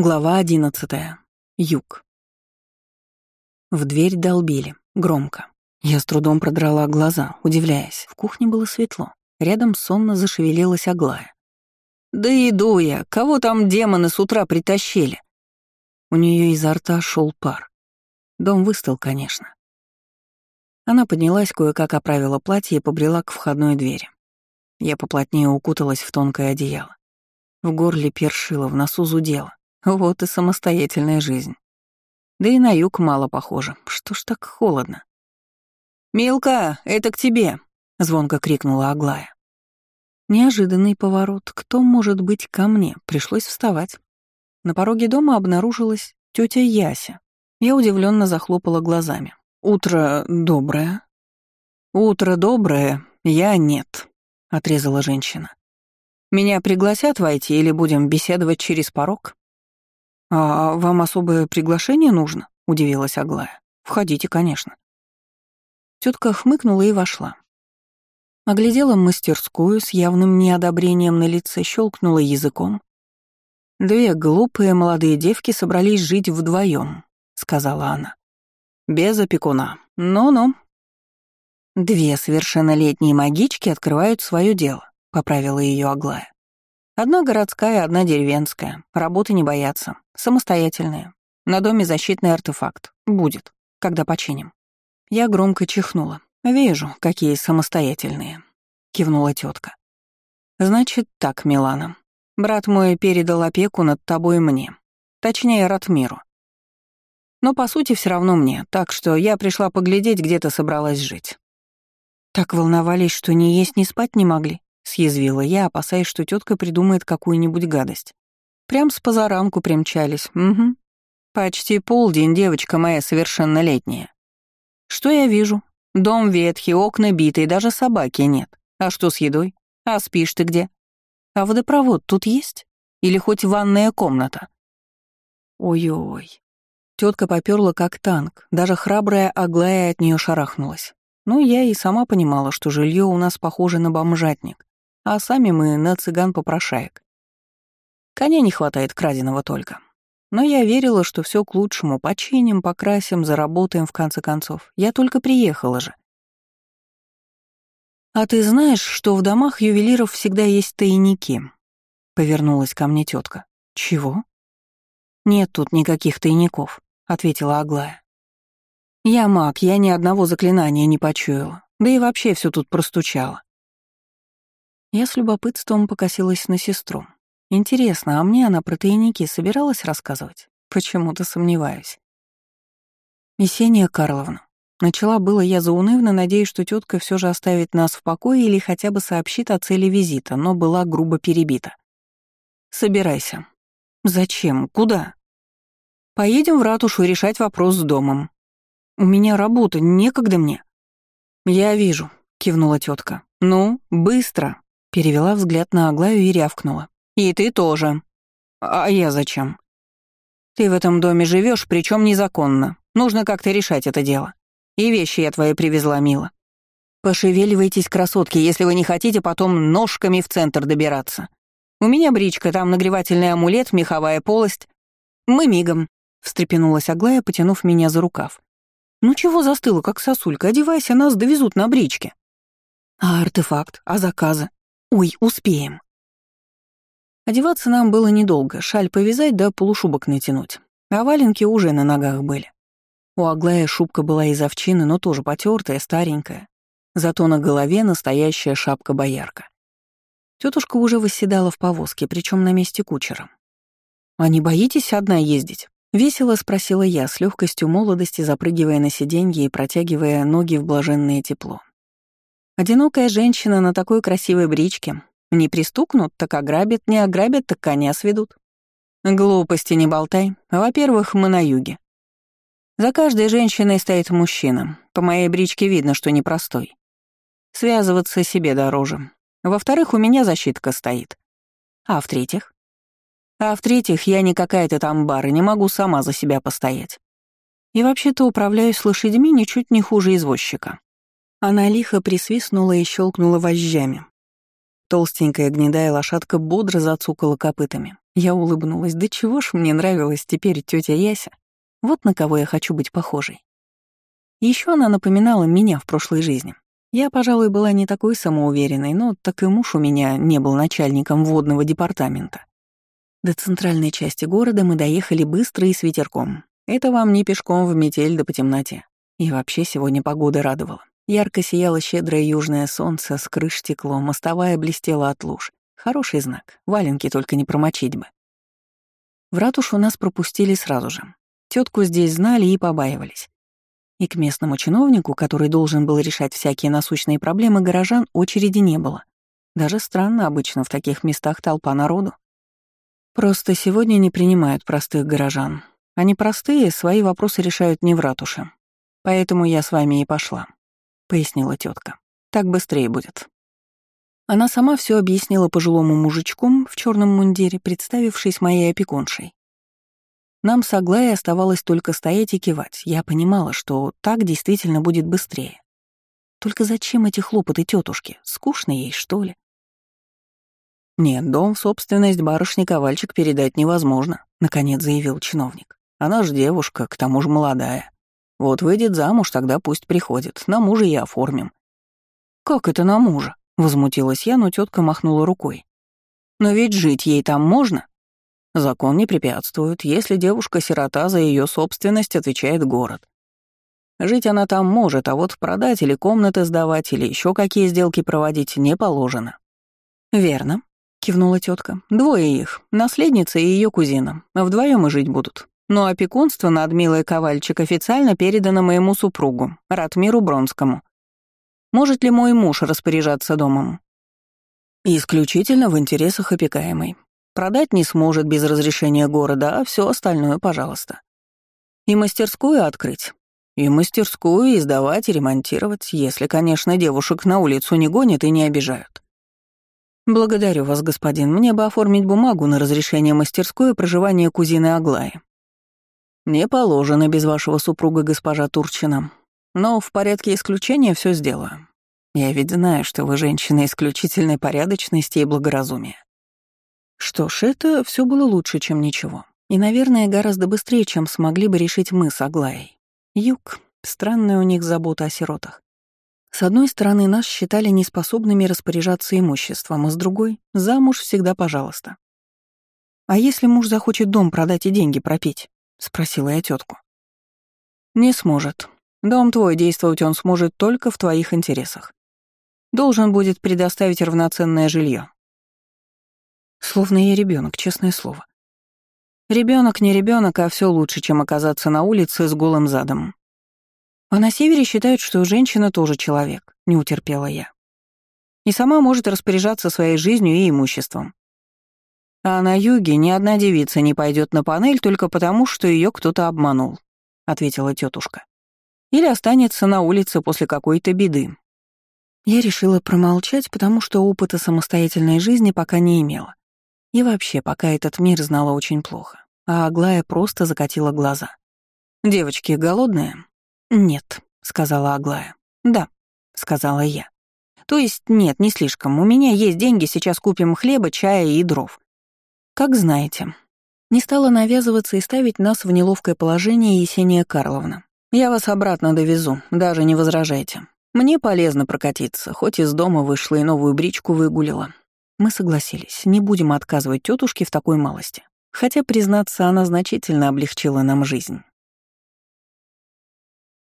Глава одиннадцатая. Юг. В дверь долбили, громко. Я с трудом продрала глаза, удивляясь. В кухне было светло. Рядом сонно зашевелилась Аглая. «Да иду я! Кого там демоны с утра притащили?» У нее изо рта шел пар. Дом выстал, конечно. Она поднялась, кое-как оправила платье и побрела к входной двери. Я поплотнее укуталась в тонкое одеяло. В горле першило, в носу зудело. Вот и самостоятельная жизнь. Да и на юг мало похоже. Что ж так холодно? «Милка, это к тебе!» — звонко крикнула Аглая. Неожиданный поворот. Кто может быть ко мне? Пришлось вставать. На пороге дома обнаружилась тетя Яся. Я удивленно захлопала глазами. «Утро доброе». «Утро доброе, я нет», — отрезала женщина. «Меня пригласят войти или будем беседовать через порог?» «А вам особое приглашение нужно?» — удивилась Аглая. «Входите, конечно». Тетка хмыкнула и вошла. Оглядела мастерскую с явным неодобрением на лице, щелкнула языком. «Две глупые молодые девки собрались жить вдвоем, сказала она. «Без опекуна. Ну-ну». «Две совершеннолетние магички открывают свое дело», — поправила ее Аглая. Одна городская, одна деревенская. Работы не боятся. Самостоятельные. На доме защитный артефакт. Будет, когда починим. Я громко чихнула. «Вижу, какие самостоятельные», — кивнула тетка. «Значит так, Милана. Брат мой передал опеку над тобой мне. Точнее, Ратмиру. Но, по сути, все равно мне, так что я пришла поглядеть, где ты собралась жить». Так волновались, что ни есть, ни спать не могли съязвила я, опасаясь, что тетка придумает какую-нибудь гадость. Прям с позаранку примчались. Угу. Почти полдень, девочка моя совершеннолетняя. Что я вижу? Дом ветхий, окна битые, даже собаки нет. А что с едой? А спишь ты где? А водопровод тут есть? Или хоть ванная комната? Ой-ой. Тетка поперла как танк, даже храбрая Аглая от нее шарахнулась. Ну, я и сама понимала, что жилье у нас похоже на бомжатник а сами мы на цыган-попрошаек. Коня не хватает краденого только. Но я верила, что все к лучшему, починим, покрасим, заработаем в конце концов. Я только приехала же. «А ты знаешь, что в домах ювелиров всегда есть тайники?» — повернулась ко мне тетка. «Чего?» «Нет тут никаких тайников», — ответила Аглая. «Я маг, я ни одного заклинания не почуяла, да и вообще все тут простучала. Я с любопытством покосилась на сестру. Интересно, а мне она про тайники собиралась рассказывать? Почему-то сомневаюсь. Есения Карловна. Начала было я заунывно, надеясь, что тетка все же оставит нас в покое или хотя бы сообщит о цели визита, но была грубо перебита. «Собирайся». «Зачем? Куда?» «Поедем в ратушу решать вопрос с домом». «У меня работа, некогда мне». «Я вижу», — кивнула тетка. «Ну, быстро». Перевела взгляд на Аглаю и рявкнула. «И ты тоже». «А я зачем?» «Ты в этом доме живешь, причем незаконно. Нужно как-то решать это дело. И вещи я твои привезла, мила. Пошевеливайтесь, красотки, если вы не хотите потом ножками в центр добираться. У меня бричка, там нагревательный амулет, меховая полость. Мы мигом», — встрепенулась Аглая, потянув меня за рукав. «Ну чего застыла, как сосулька? Одевайся, нас довезут на бричке». «А артефакт? А заказы? Ой, успеем. Одеваться нам было недолго, шаль повязать да полушубок натянуть. А валенки уже на ногах были. У Аглая шубка была из овчины, но тоже потертая, старенькая. Зато на голове настоящая шапка-боярка. Тетушка уже восседала в повозке, причем на месте кучера. «А не боитесь одна ездить?» — весело спросила я, с легкостью молодости запрыгивая на сиденье и протягивая ноги в блаженное тепло. Одинокая женщина на такой красивой бричке. Не пристукнут, так ограбят, не ограбят, так коня сведут. Глупости не болтай. Во-первых, мы на юге. За каждой женщиной стоит мужчина. По моей бричке видно, что непростой. Связываться себе дороже. Во-вторых, у меня защитка стоит. А в-третьих? А в-третьих, я не какая-то там бара, не могу сама за себя постоять. И вообще-то управляюсь лошадьми ничуть не хуже извозчика. Она лихо присвистнула и щелкнула вожжами. Толстенькая гнедая лошадка бодро зацукала копытами. Я улыбнулась. Да чего ж мне нравилась теперь тетя Яся? Вот на кого я хочу быть похожей. Еще она напоминала меня в прошлой жизни. Я, пожалуй, была не такой самоуверенной, но так и муж у меня не был начальником водного департамента. До центральной части города мы доехали быстро и с ветерком. Это вам не пешком в метель да по темноте. И вообще сегодня погода радовала. Ярко сияло щедрое южное солнце, с крыш текло, мостовая блестела от луж. Хороший знак, валенки только не промочить бы. В ратушу нас пропустили сразу же. Тетку здесь знали и побаивались. И к местному чиновнику, который должен был решать всякие насущные проблемы горожан, очереди не было. Даже странно, обычно в таких местах толпа народу. Просто сегодня не принимают простых горожан. Они простые, свои вопросы решают не в ратуше. Поэтому я с вами и пошла. — пояснила тетка. «Так быстрее будет». Она сама все объяснила пожилому мужичку в черном мундире, представившись моей опекуншей. Нам с Аглаей оставалось только стоять и кивать. Я понимала, что так действительно будет быстрее. Только зачем эти хлопоты тетушки? Скучно ей, что ли? «Нет, дом в собственность барышни Ковальчик передать невозможно», — наконец заявил чиновник. «Она ж девушка, к тому же молодая. Вот выйдет замуж, тогда пусть приходит. На мужа и оформим». «Как это на мужа?» — возмутилась я, но тетка махнула рукой. «Но ведь жить ей там можно?» Закон не препятствует, если девушка-сирота за ее собственность отвечает город. Жить она там может, а вот продать или комнаты сдавать, или еще какие сделки проводить не положено. «Верно», — кивнула тетка. «Двое их, наследница и ее кузина. Вдвоем и жить будут но опекунство над Милой Ковальчик официально передано моему супругу, Ратмиру Бронскому. Может ли мой муж распоряжаться домом? Исключительно в интересах опекаемой. Продать не сможет без разрешения города, а все остальное, пожалуйста. И мастерскую открыть. И мастерскую, и сдавать, и ремонтировать, если, конечно, девушек на улицу не гонят и не обижают. Благодарю вас, господин. Мне бы оформить бумагу на разрешение мастерской и проживание кузины Аглаи. «Не положено без вашего супруга, госпожа Турчина. Но в порядке исключения все сделаю. Я ведь знаю, что вы женщина исключительной порядочности и благоразумия». Что ж, это все было лучше, чем ничего. И, наверное, гораздо быстрее, чем смогли бы решить мы с Аглаей. Юг. Странная у них забота о сиротах. С одной стороны, нас считали неспособными распоряжаться имуществом, а с другой — замуж всегда пожалуйста. А если муж захочет дом продать и деньги пропить? — спросила я тетку. «Не сможет. Дом твой действовать он сможет только в твоих интересах. Должен будет предоставить равноценное жилье. Словно я ребенок, честное слово. Ребенок не ребенок, а все лучше, чем оказаться на улице с голым задом. А на севере считают, что женщина тоже человек, не утерпела я. И сама может распоряжаться своей жизнью и имуществом. А на юге ни одна девица не пойдет на панель только потому, что ее кто-то обманул, ответила тетушка. Или останется на улице после какой-то беды. Я решила промолчать, потому что опыта самостоятельной жизни пока не имела. И вообще, пока этот мир знала очень плохо. А Аглая просто закатила глаза. «Девочки голодные?» «Нет», — сказала Аглая. «Да», — сказала я. «То есть нет, не слишком. У меня есть деньги, сейчас купим хлеба, чая и дров. «Как знаете». Не стала навязываться и ставить нас в неловкое положение Есения Карловна. «Я вас обратно довезу, даже не возражайте. Мне полезно прокатиться, хоть из дома вышла и новую бричку выгулила». Мы согласились, не будем отказывать тетушке в такой малости. Хотя, признаться, она значительно облегчила нам жизнь.